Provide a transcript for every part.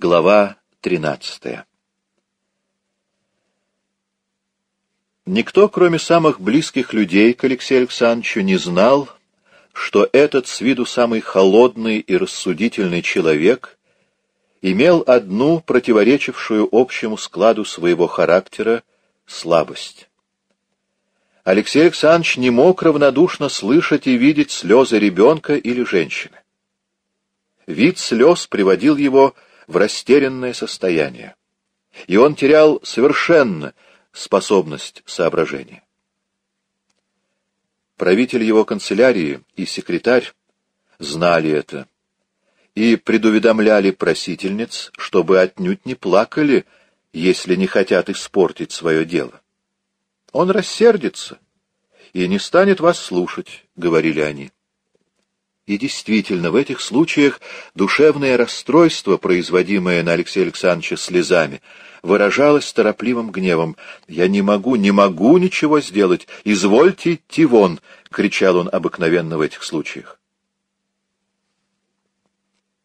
Глава 13 Никто, кроме самых близких людей к Алексею Александровичу, не знал, что этот с виду самый холодный и рассудительный человек имел одну противоречившую общему складу своего характера слабость. Алексей Александрович не мог равнодушно слышать и видеть слезы ребенка или женщины. Вид слез приводил его в растерянное состояние, и он терял совершенно способность соображения. Правитель его канцелярии и секретарь знали это и предуведомляли просительниц, чтобы отнюдь не плакали, если не хотят испортить свое дело. Он рассердится и не станет вас слушать, — говорили они. И действительно, в этих случаях душевное расстройство, производимое на Алексея Александровича слезами, выражалось торопливым гневом. «Я не могу, не могу ничего сделать! Извольте идти вон!» — кричал он обыкновенно в этих случаях.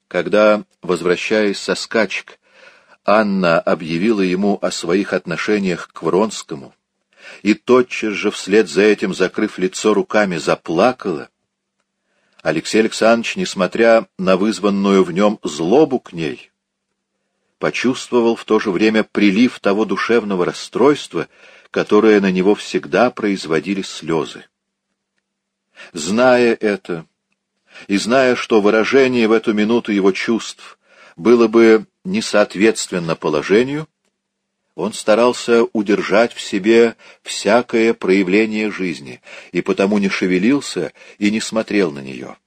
Когда, возвращаясь со скачек, Анна объявила ему о своих отношениях к Вронскому и тотчас же вслед за этим, закрыв лицо руками, заплакала, Алексей Александрович, несмотря на вызванную в нем злобу к ней, почувствовал в то же время прилив того душевного расстройства, которое на него всегда производили слезы. Зная это, и зная, что выражение в эту минуту его чувств было бы несоответственно положению, он старался удержать в себе всякое проявление жизни, и потому не шевелился и не смотрел на нее.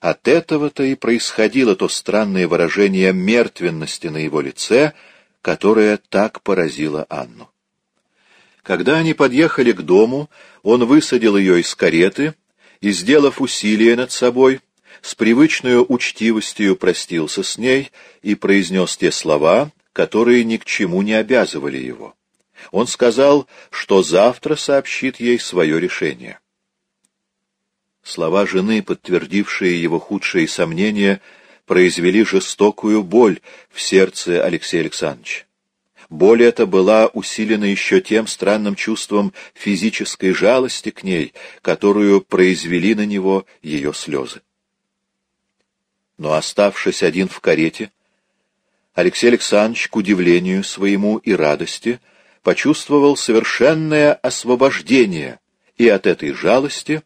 От этого-то и происходило то странное выражение мертвенности на его лице, которое так поразило Анну. Когда они подъехали к дому, он высадил ее из кареты и, сделав усилие над собой, с привычной учтивостью простился с ней и произнес те слова, которые ни к чему не обязывали его. Он сказал, что завтра сообщит ей свое решение. Слова жены, подтвердившие его худшие сомнения, произвели жестокую боль в сердце Алексея Александровича. Боль эта была усилена еще тем странным чувством физической жалости к ней, которую произвели на него ее слезы. Но оставшись один в карете, Алексей Александрович, к удивлению своему и радости, почувствовал совершенное освобождение и от этой жалости,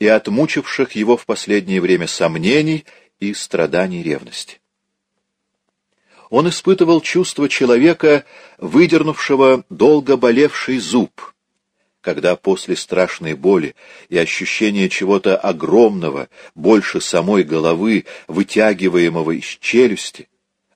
и от мучивших его в последнее время сомнений и страданий ревности. Он испытывал чувство человека, выдернувшего долго болевший зуб, когда после страшной боли и ощущения чего-то огромного, больше самой головы, вытягиваемого из челюсти,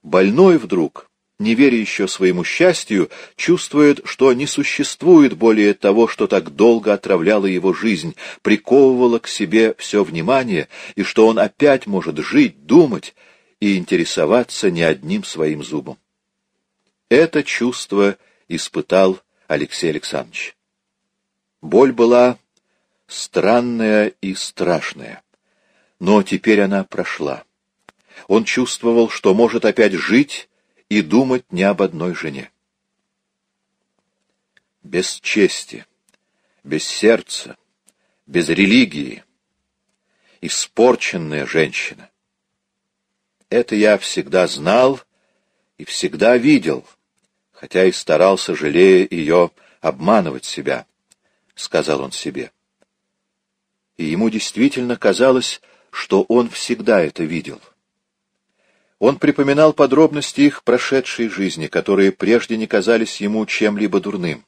Больной вдруг, не веря еще своему счастью, чувствует, что не существует более того, что так долго отравляло его жизнь, приковывало к себе все внимание, и что он опять может жить, думать и интересоваться не одним своим зубом. Это чувство испытал Алексей Александрович. Боль была странная и страшная, но теперь она прошла он чувствовал, что может опять жить и думать не об одной жене. Без чести, без сердца, без религии, испорченная женщина. Это я всегда знал и всегда видел, хотя и старался, жалея ее, обманывать себя, — сказал он себе. И ему действительно казалось, что он всегда это видел. Он припоминал подробности их прошедшей жизни, которые прежде не казались ему чем-либо дурным.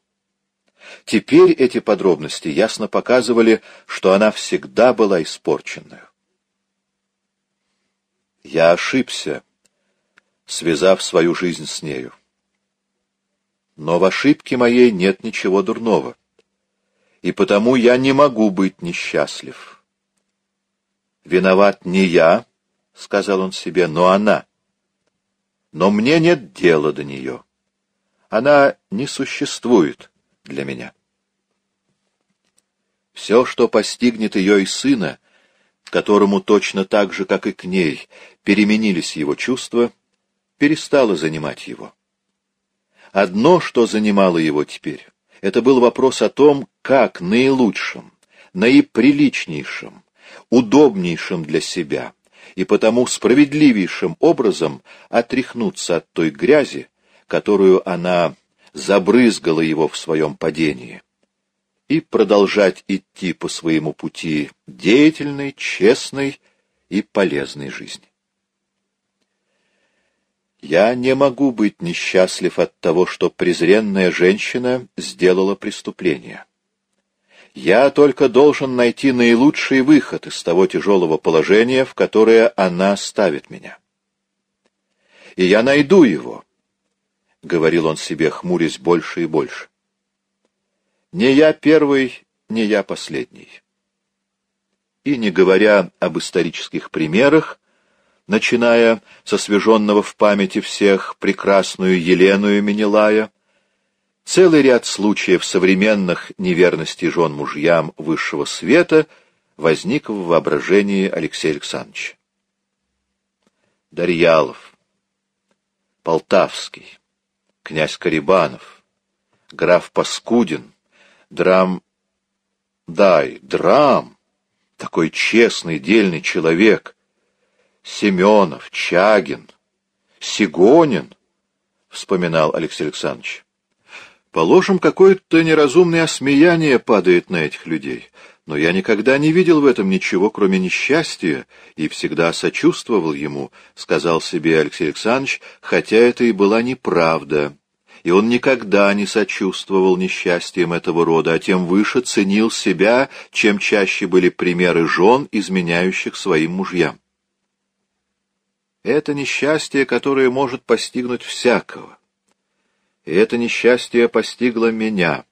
Теперь эти подробности ясно показывали, что она всегда была испорченной. Я ошибся, связав свою жизнь с нею. Но в ошибке моей нет ничего дурного, и потому я не могу быть несчастлив. Виноват не я, — сказал он себе, — но она. Но мне нет дела до нее. Она не существует для меня. Все, что постигнет ее и сына, которому точно так же, как и к ней, переменились его чувства, перестало занимать его. Одно, что занимало его теперь, это был вопрос о том, как наилучшим, наиприличнейшим, удобнейшим для себя и потому справедливейшим образом отряхнуться от той грязи, которую она забрызгала его в своем падении, и продолжать идти по своему пути деятельной, честной и полезной жизни. Я не могу быть несчастлив от того, что презренная женщина сделала преступление. Я только должен найти наилучший выход из того тяжелого положения, в которое она ставит меня. И я найду его, — говорил он себе, хмурясь больше и больше. Не я первый, не я последний. И не говоря об исторических примерах, начиная со свеженного в памяти всех прекрасную Елену Менелая, целый ряд случаев современных неверностей жен мужьям высшего света возник в воображении Алексея Александровича. Дарьялов, Полтавский, князь Карибанов, граф Паскудин, драм... Дай, драм, такой честный, дельный человек, Семенов, Чагин, Сигонин, — вспоминал Алексей Александрович. Положим, какое-то неразумное осмеяние падает на этих людей, но я никогда не видел в этом ничего, кроме несчастья, и всегда сочувствовал ему, — сказал себе Алексей Александрович, хотя это и была неправда. И он никогда не сочувствовал несчастьям этого рода, а тем выше ценил себя, чем чаще были примеры жен, изменяющих своим мужьям. Это несчастье, которое может постигнуть всякого. И это несчастье постигло меня.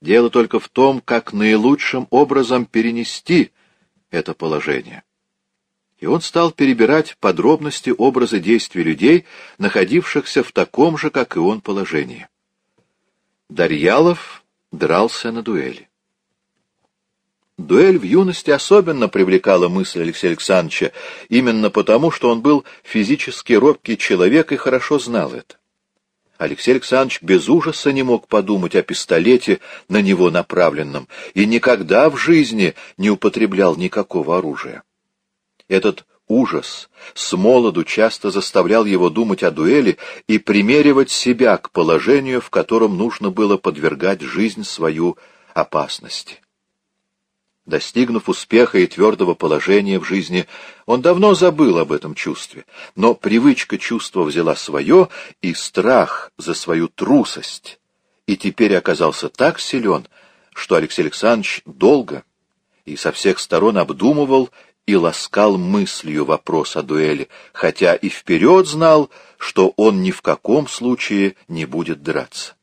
Дело только в том, как наилучшим образом перенести это положение. И он стал перебирать подробности образа действий людей, находившихся в таком же, как и он, положении. Дарьялов дрался на дуэли. Дуэль в юности особенно привлекала мысль Алексея Александровича, именно потому, что он был физически робкий человек и хорошо знал это. Алексей Александрович без ужаса не мог подумать о пистолете, на него направленном, и никогда в жизни не употреблял никакого оружия. Этот ужас с молоду часто заставлял его думать о дуэли и примеривать себя к положению, в котором нужно было подвергать жизнь свою опасности. Достигнув успеха и твердого положения в жизни, он давно забыл об этом чувстве, но привычка чувства взяла свое, и страх за свою трусость, и теперь оказался так силен, что Алексей Александрович долго и со всех сторон обдумывал и ласкал мыслью вопрос о дуэли, хотя и вперед знал, что он ни в каком случае не будет драться.